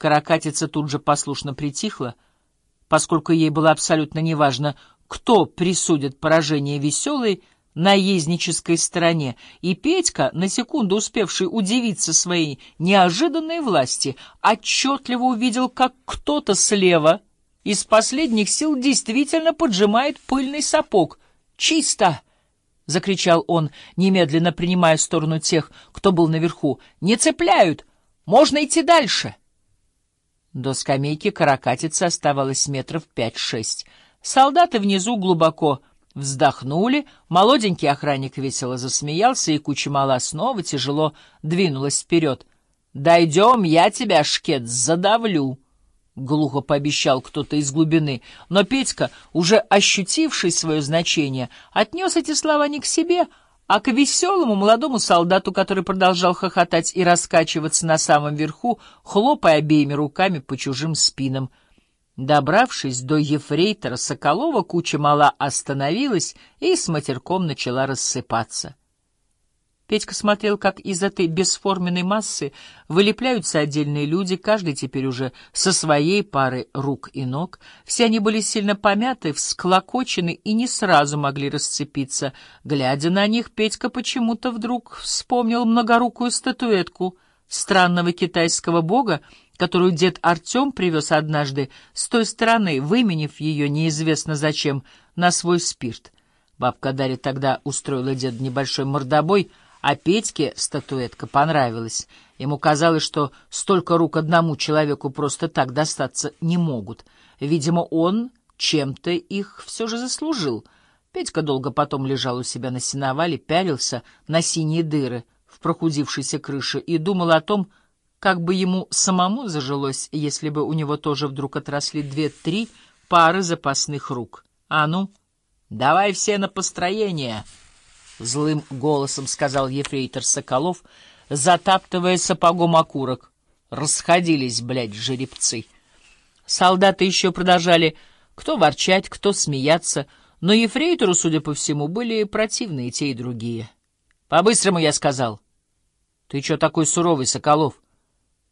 Каракатица тут же послушно притихла, поскольку ей было абсолютно неважно, кто присудит поражение веселой наезднической стороне, и Петька, на секунду успевший удивиться своей неожиданной власти, отчетливо увидел, как кто-то слева из последних сил действительно поджимает пыльный сапог. «Чисто!» — закричал он, немедленно принимая сторону тех, кто был наверху. «Не цепляют! Можно идти дальше!» До скамейки каракатицы оставалось метров пять-шесть. Солдаты внизу глубоко вздохнули, молоденький охранник весело засмеялся, и куча мала снова тяжело двинулась вперед. «Дойдем, я тебя, шкет, задавлю!» — глухо пообещал кто-то из глубины, но Петька, уже ощутивший свое значение, отнес эти слова не к себе, а к веселому молодому солдату, который продолжал хохотать и раскачиваться на самом верху, хлопая обеими руками по чужим спинам. Добравшись до ефрейтора Соколова, куча мала остановилась и с матерком начала рассыпаться. Петька смотрел, как из этой бесформенной массы вылепляются отдельные люди, каждый теперь уже со своей парой рук и ног. Все они были сильно помяты, всклокочены и не сразу могли расцепиться. Глядя на них, Петька почему-то вдруг вспомнил многорукую статуэтку странного китайского бога, которую дед Артем привез однажды с той стороны, выменив ее неизвестно зачем на свой спирт. Бабка Дарья тогда устроила деду небольшой мордобой — а Петьке статуэтка понравилась. Ему казалось, что столько рук одному человеку просто так достаться не могут. Видимо, он чем-то их все же заслужил. Петька долго потом лежал у себя на сеновале, пялился на синие дыры в прохудившейся крыше и думал о том, как бы ему самому зажилось, если бы у него тоже вдруг отросли две-три пары запасных рук. А ну, давай все на построение! —— злым голосом сказал ефрейтор Соколов, затаптывая сапогом окурок. Расходились, блядь, жеребцы. Солдаты еще продолжали кто ворчать, кто смеяться, но ефрейтору, судя по всему, были противны и те, и другие. — По-быстрому, я сказал. — Ты что такой суровый, Соколов?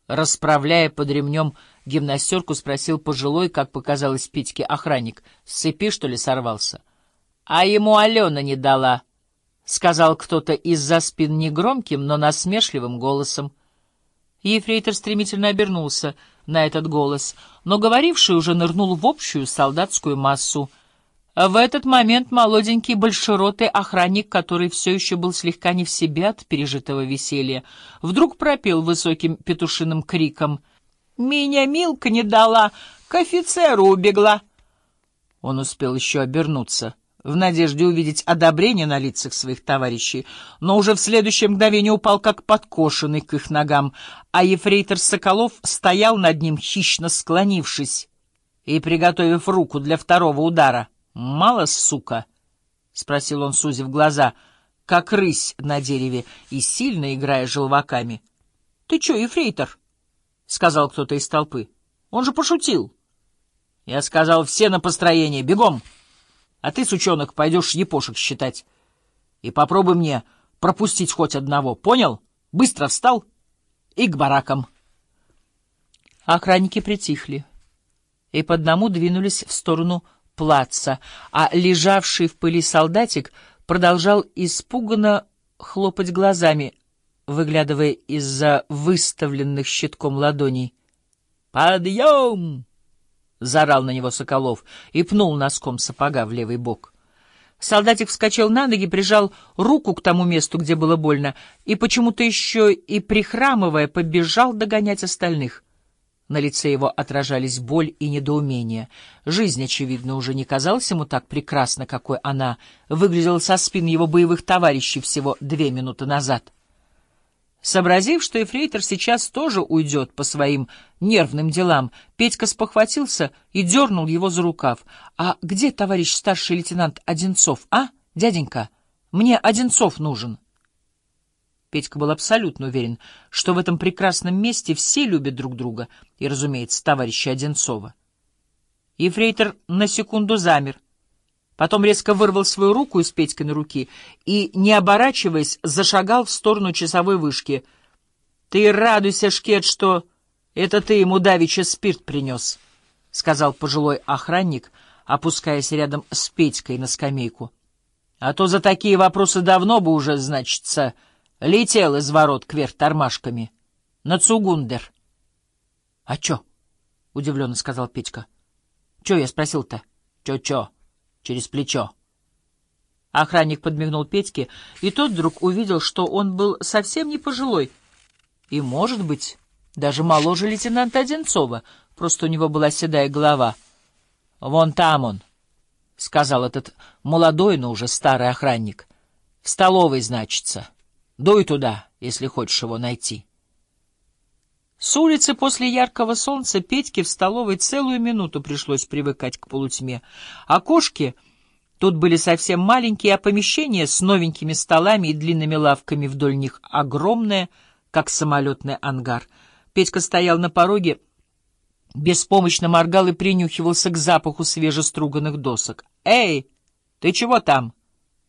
Расправляя под ремнем гимнастерку, спросил пожилой, как показалось Питьке, охранник. — С цепи, что ли, сорвался? — А ему Алена не дала, —— сказал кто-то из-за спин негромким, но насмешливым голосом. Ефрейтор стремительно обернулся на этот голос, но говоривший уже нырнул в общую солдатскую массу. В этот момент молоденький большеротый охранник, который все еще был слегка не в себе от пережитого веселья, вдруг пропел высоким петушиным криком «Меня Милка не дала, к офицеру убегла!» Он успел еще обернуться — в надежде увидеть одобрение на лицах своих товарищей, но уже в следующее мгновение упал как подкошенный к их ногам, а ефрейтор Соколов стоял над ним, хищно склонившись и приготовив руку для второго удара. «Мало, сука?» — спросил он, сузив глаза, как рысь на дереве и сильно играя желваками. — Ты чё, ефрейтор? — сказал кто-то из толпы. — Он же пошутил. Я сказал, все на построение, бегом! — а ты, сучонок, пойдешь епошек считать. И попробуй мне пропустить хоть одного, понял? Быстро встал и к баракам. Охранники притихли и по одному двинулись в сторону плаца, а лежавший в пыли солдатик продолжал испуганно хлопать глазами, выглядывая из-за выставленных щитком ладоней. «Подъем!» — заорал на него Соколов и пнул носком сапога в левый бок. Солдатик вскочил на ноги, прижал руку к тому месту, где было больно, и почему-то еще и, прихрамывая, побежал догонять остальных. На лице его отражались боль и недоумение. Жизнь, очевидно, уже не казалась ему так прекрасна, какой она выглядела со спин его боевых товарищей всего две минуты назад. Сообразив, что эфрейтор сейчас тоже уйдет по своим нервным делам, Петька спохватился и дернул его за рукав. — А где товарищ старший лейтенант Одинцов, а, дяденька? Мне Одинцов нужен. Петька был абсолютно уверен, что в этом прекрасном месте все любят друг друга, и, разумеется, товарища Одинцова. Ефрейтор на секунду замер — Потом резко вырвал свою руку из Петькиной руки и, не оборачиваясь, зашагал в сторону часовой вышки. — Ты радуйся, Шкет, что Это ты ему давеча спирт принес, — сказал пожилой охранник, опускаясь рядом с Петькой на скамейку. — А то за такие вопросы давно бы уже, значится, летел из ворот кверх тормашками. На Цугундер. — А чё? — удивленно сказал Петька. — Чё я спросил-то? — Чё-чё? Через плечо. Охранник подмигнул Петьке, и тот вдруг увидел, что он был совсем не пожилой. И, может быть, даже моложе лейтенанта Одинцова, просто у него была седая голова. — Вон там он, — сказал этот молодой, но уже старый охранник. — В столовой, значится. Дуй туда, если хочешь его найти. С улицы после яркого солнца Петьке в столовой целую минуту пришлось привыкать к полутьме. Окошки тут были совсем маленькие, а помещение с новенькими столами и длинными лавками вдоль них огромное, как самолетный ангар. Петька стоял на пороге, беспомощно моргал и принюхивался к запаху свежеструганных досок. «Эй, ты чего там?»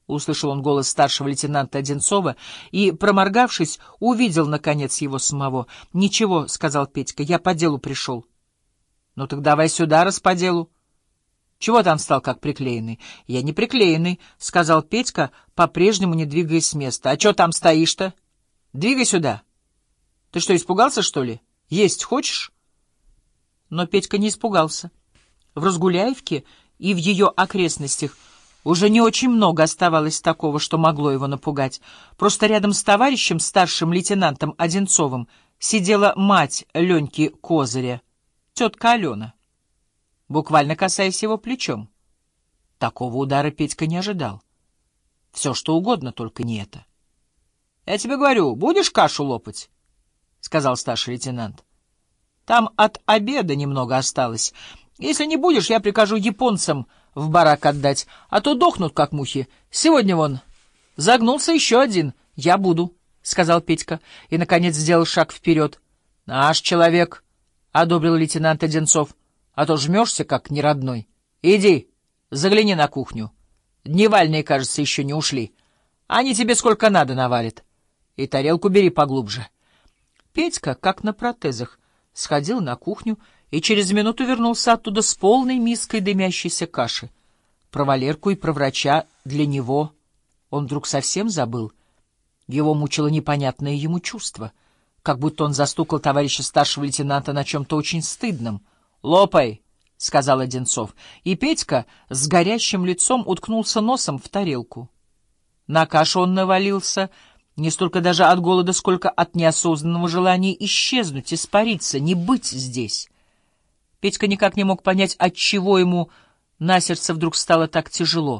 Услышал он голос старшего лейтенанта Одинцова и, проморгавшись, увидел, наконец, его самого. — Ничего, — сказал Петька, — я по делу пришел. — Ну так давай сюда, раз по делу. — Чего там стал как приклеенный? — Я не приклеенный, — сказал Петька, по-прежнему не двигаясь с места. — А чё там стоишь-то? Двигай сюда. — Ты что, испугался, что ли? Есть хочешь? Но Петька не испугался. В Разгуляевке и в ее окрестностях — уже не очень много оставалось такого, что могло его напугать. Просто рядом с товарищем, старшим лейтенантом Одинцовым, сидела мать Леньки Козыря, тетка Алена, буквально касаясь его плечом. Такого удара Петька не ожидал. Все, что угодно, только не это. — Я тебе говорю, будешь кашу лопать? — сказал старший лейтенант. — Там от обеда немного осталось. Если не будешь, я прикажу японцам в барак отдать, а то дохнут, как мухи. Сегодня вон загнулся еще один. Я буду, — сказал Петька и, наконец, сделал шаг вперед. — Наш человек, — одобрил лейтенант Одинцов, — а то жмешься, как неродной. Иди, загляни на кухню. Дневальные, кажется, еще не ушли. Они тебе сколько надо навалят. И тарелку бери поглубже. Петька, как на протезах, сходил на кухню и через минуту вернулся оттуда с полной миской дымящейся каши. Про Валерку и про врача для него он вдруг совсем забыл. Его мучило непонятное ему чувство, как будто он застукал товарища старшего лейтенанта на чем-то очень стыдном. «Лопай!» — сказал Одинцов, и Петька с горящим лицом уткнулся носом в тарелку. На кашу он навалился не столько даже от голода, сколько от неосознанного желания исчезнуть, испариться, не быть здесь. Петька никак не мог понять, от чего ему на сердце вдруг стало так тяжело.